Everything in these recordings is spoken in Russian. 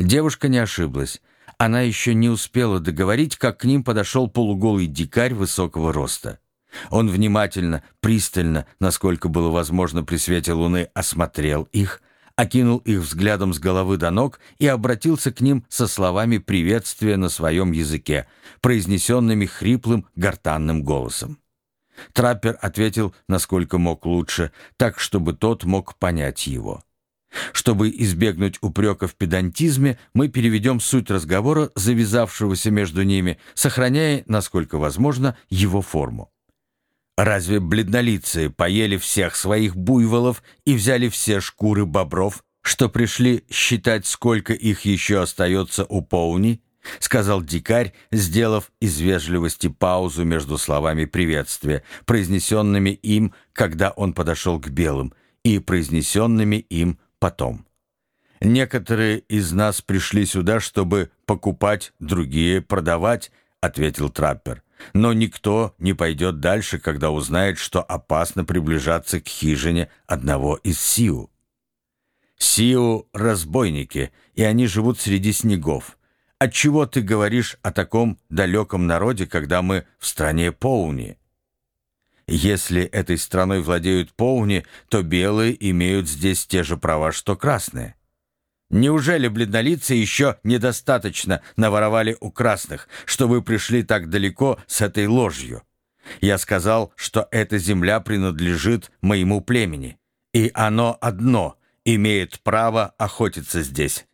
Девушка не ошиблась. Она еще не успела договорить, как к ним подошел полуголый дикарь высокого роста. Он внимательно, пристально, насколько было возможно при свете луны, осмотрел их, окинул их взглядом с головы до ног и обратился к ним со словами приветствия на своем языке, произнесенными хриплым гортанным голосом. Траппер ответил, насколько мог лучше, так, чтобы тот мог понять его. Чтобы избегнуть упрека в педантизме, мы переведем суть разговора, завязавшегося между ними, сохраняя, насколько возможно, его форму. Разве бледнолицые поели всех своих буйволов и взяли все шкуры бобров, что пришли считать, сколько их еще остается у Поуни? — сказал дикарь, сделав из вежливости паузу между словами приветствия, произнесенными им, когда он подошел к белым, и произнесенными им потом. «Некоторые из нас пришли сюда, чтобы покупать, другие — продавать», — ответил траппер. «Но никто не пойдет дальше, когда узнает, что опасно приближаться к хижине одного из Сиу». «Сиу — разбойники, и они живут среди снегов». Отчего ты говоришь о таком далеком народе, когда мы в стране Поуни? Если этой страной владеют Поуни, то белые имеют здесь те же права, что красные. Неужели бледнолицы еще недостаточно наворовали у красных, что вы пришли так далеко с этой ложью? Я сказал, что эта земля принадлежит моему племени, и оно одно имеет право охотиться здесь.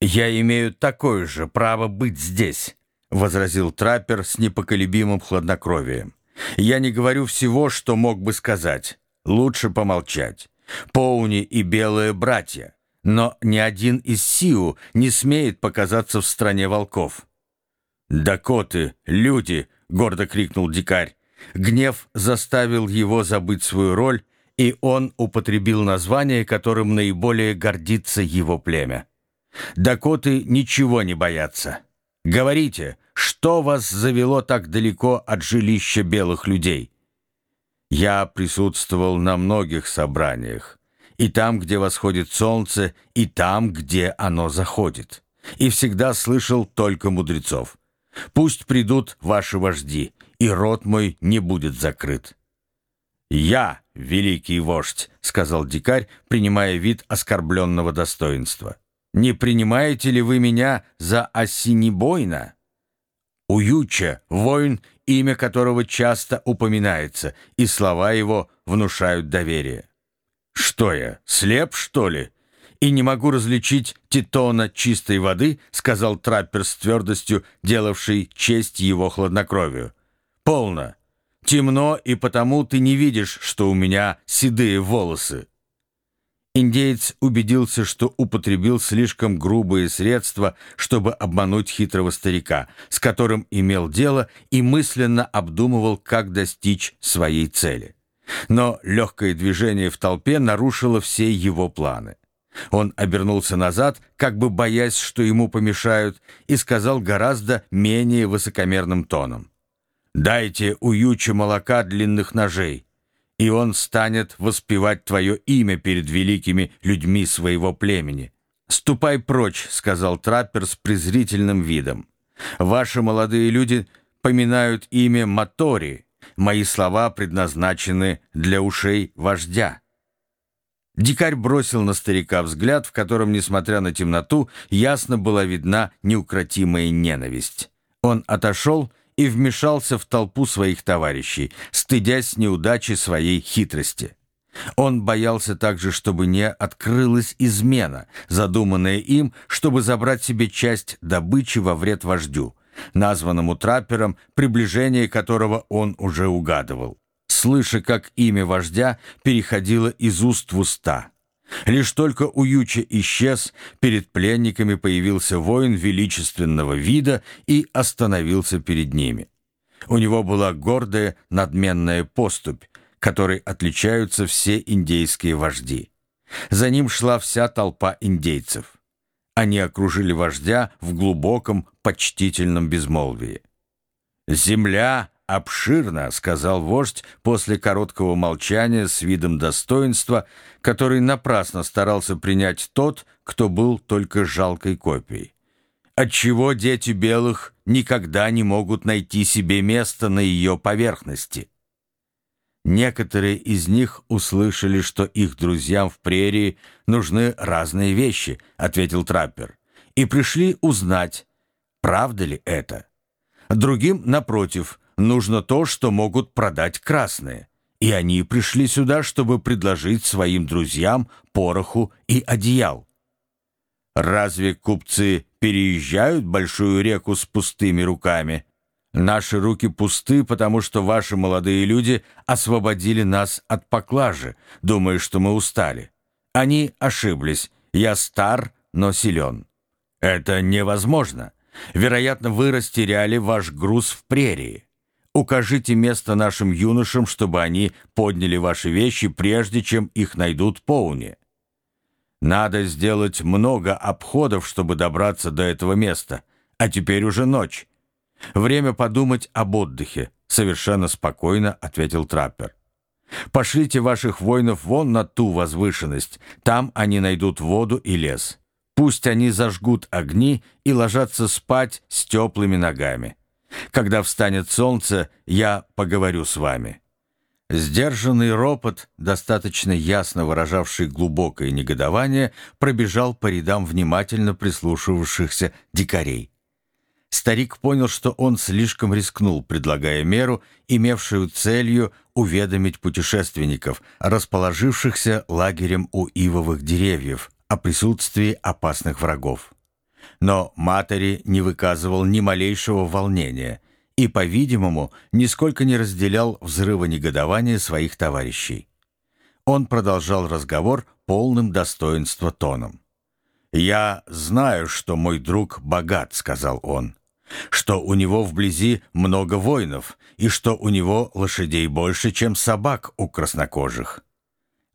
«Я имею такое же право быть здесь», — возразил траппер с непоколебимым хладнокровием. «Я не говорю всего, что мог бы сказать. Лучше помолчать. Поуни и белые братья. Но ни один из Сиу не смеет показаться в стране волков». «Дакоты, люди!» — гордо крикнул дикарь. Гнев заставил его забыть свою роль, и он употребил название, которым наиболее гордится его племя. Дакоты ничего не боятся. Говорите, что вас завело так далеко от жилища белых людей? Я присутствовал на многих собраниях. И там, где восходит солнце, и там, где оно заходит. И всегда слышал только мудрецов. Пусть придут ваши вожди, и рот мой не будет закрыт. «Я, великий вождь», — сказал дикарь, принимая вид оскорбленного достоинства. Не принимаете ли вы меня за Осинибойна? Уюча, воин, имя которого часто упоминается, и слова его внушают доверие. Что я, слеп, что ли? И не могу различить титона чистой воды, сказал траппер с твердостью, делавший честь его хладнокровию. Полно. Темно, и потому ты не видишь, что у меня седые волосы. Индеец убедился, что употребил слишком грубые средства, чтобы обмануть хитрого старика, с которым имел дело, и мысленно обдумывал, как достичь своей цели. Но легкое движение в толпе нарушило все его планы. Он обернулся назад, как бы боясь, что ему помешают, и сказал гораздо менее высокомерным тоном. «Дайте уюче молока длинных ножей» и он станет воспевать твое имя перед великими людьми своего племени. «Ступай прочь», — сказал траппер с презрительным видом. «Ваши молодые люди поминают имя Матори. Мои слова предназначены для ушей вождя». Дикарь бросил на старика взгляд, в котором, несмотря на темноту, ясно была видна неукротимая ненависть. Он отошел и вмешался в толпу своих товарищей, стыдясь неудачи своей хитрости. Он боялся также, чтобы не открылась измена, задуманная им, чтобы забрать себе часть добычи во вред вождю, названному траппером, приближение которого он уже угадывал, слыша, как имя вождя переходило из уст в уста. Лишь только Уюча исчез, перед пленниками появился воин величественного вида и остановился перед ними. У него была гордая, надменная поступь, которой отличаются все индейские вожди. За ним шла вся толпа индейцев. Они окружили вождя в глубоком, почтительном безмолвии. «Земля обширно», — сказал вождь после короткого молчания с видом достоинства, который напрасно старался принять тот, кто был только жалкой копией. «Отчего дети белых никогда не могут найти себе место на ее поверхности?» Некоторые из них услышали, что их друзьям в прерии нужны разные вещи, ответил траппер, и пришли узнать, правда ли это. Другим, напротив, нужно то, что могут продать красные. И они пришли сюда, чтобы предложить своим друзьям пороху и одеял. Разве купцы переезжают большую реку с пустыми руками? Наши руки пусты, потому что ваши молодые люди освободили нас от поклажи, думая, что мы устали. Они ошиблись. Я стар, но силен. Это невозможно. Вероятно, вы растеряли ваш груз в прерии. Укажите место нашим юношам, чтобы они подняли ваши вещи, прежде чем их найдут поуни. Надо сделать много обходов, чтобы добраться до этого места. А теперь уже ночь. «Время подумать об отдыхе», — совершенно спокойно ответил траппер. «Пошлите ваших воинов вон на ту возвышенность, там они найдут воду и лес. Пусть они зажгут огни и ложатся спать с теплыми ногами. Когда встанет солнце, я поговорю с вами». Сдержанный ропот, достаточно ясно выражавший глубокое негодование, пробежал по рядам внимательно прислушивавшихся дикарей. Старик понял, что он слишком рискнул, предлагая меру, имевшую целью уведомить путешественников, расположившихся лагерем у ивовых деревьев, о присутствии опасных врагов. Но Матери не выказывал ни малейшего волнения и, по-видимому, нисколько не разделял взрыва негодования своих товарищей. Он продолжал разговор полным достоинства тоном. «Я знаю, что мой друг богат», — сказал он что у него вблизи много воинов и что у него лошадей больше, чем собак у краснокожих.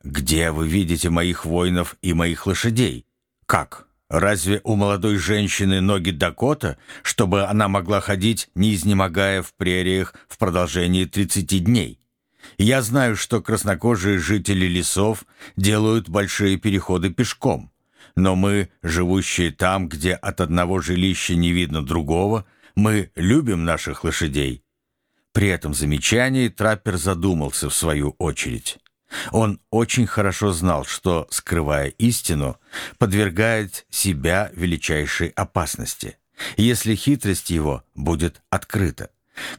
Где вы видите моих воинов и моих лошадей? Как? Разве у молодой женщины ноги Дакота, чтобы она могла ходить, не изнемогая в прериях в продолжении 30 дней? Я знаю, что краснокожие жители лесов делают большие переходы пешком. Но мы, живущие там, где от одного жилища не видно другого, мы любим наших лошадей». При этом замечании траппер задумался в свою очередь. Он очень хорошо знал, что, скрывая истину, подвергает себя величайшей опасности, если хитрость его будет открыта.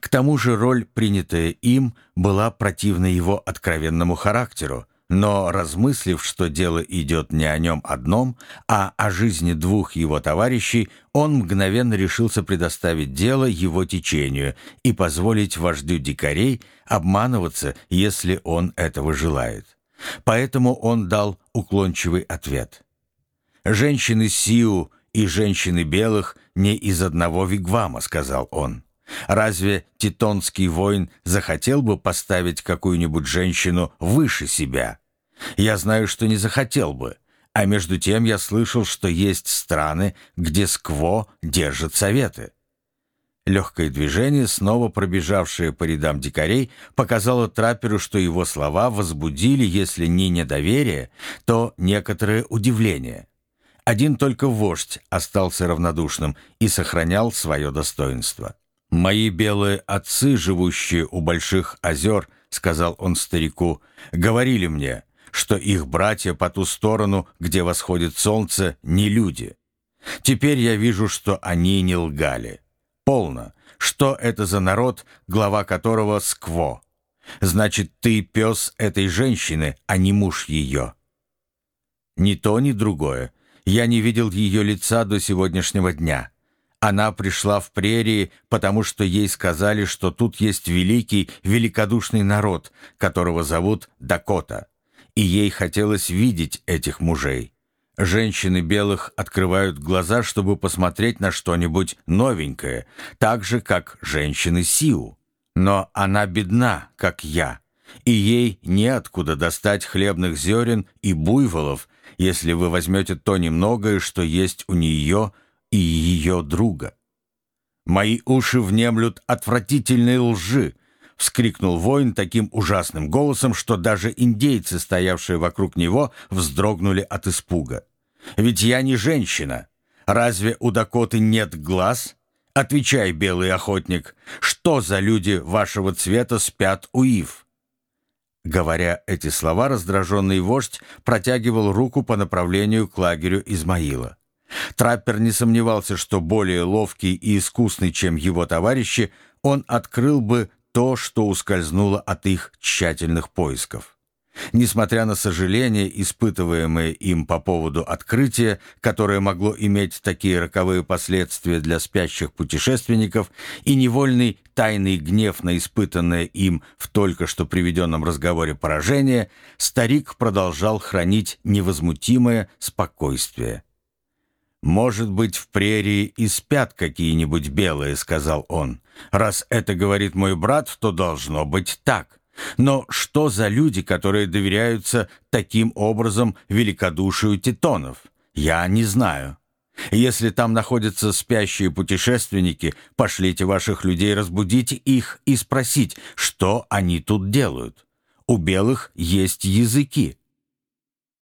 К тому же роль, принятая им, была противна его откровенному характеру, но, размыслив, что дело идет не о нем одном, а о жизни двух его товарищей, он мгновенно решился предоставить дело его течению и позволить вождю дикарей обманываться, если он этого желает. Поэтому он дал уклончивый ответ. «Женщины Сиу и женщины белых не из одного вигвама», — сказал он. Разве титонский воин захотел бы поставить какую-нибудь женщину выше себя? Я знаю, что не захотел бы. А между тем я слышал, что есть страны, где скво держит советы. Легкое движение, снова пробежавшее по рядам дикарей, показало трапперу, что его слова возбудили, если не недоверие, то некоторое удивление. Один только вождь остался равнодушным и сохранял свое достоинство. «Мои белые отцы, живущие у больших озер, — сказал он старику, — говорили мне, что их братья по ту сторону, где восходит солнце, не люди. Теперь я вижу, что они не лгали. Полно. Что это за народ, глава которого Скво? Значит, ты пес этой женщины, а не муж ее. Ни то, ни другое. Я не видел ее лица до сегодняшнего дня. Она пришла в прерии, потому что ей сказали, что тут есть великий, великодушный народ, которого зовут Дакота, и ей хотелось видеть этих мужей. Женщины белых открывают глаза, чтобы посмотреть на что-нибудь новенькое, так же, как женщины Сиу. Но она бедна, как я, и ей неоткуда достать хлебных зерен и буйволов, если вы возьмете то немногое, что есть у нее – и ее друга. Мои уши внемлют отвратительной лжи, вскрикнул воин таким ужасным голосом, что даже индейцы, стоявшие вокруг него, вздрогнули от испуга. «Ведь я не женщина. Разве у Дакоты нет глаз? Отвечай, белый охотник, что за люди вашего цвета спят у ив?» Говоря эти слова, раздраженный вождь протягивал руку по направлению к лагерю Измаила. Траппер не сомневался, что более ловкий и искусный, чем его товарищи, он открыл бы то, что ускользнуло от их тщательных поисков. Несмотря на сожаление, испытываемое им по поводу открытия, которое могло иметь такие роковые последствия для спящих путешественников, и невольный тайный гнев на испытанное им в только что приведенном разговоре поражение, старик продолжал хранить невозмутимое спокойствие. «Может быть, в прерии и спят какие-нибудь белые», — сказал он. «Раз это говорит мой брат, то должно быть так». Но что за люди, которые доверяются таким образом великодушию титонов? Я не знаю. Если там находятся спящие путешественники, пошлите ваших людей разбудить их и спросить, что они тут делают. У белых есть языки.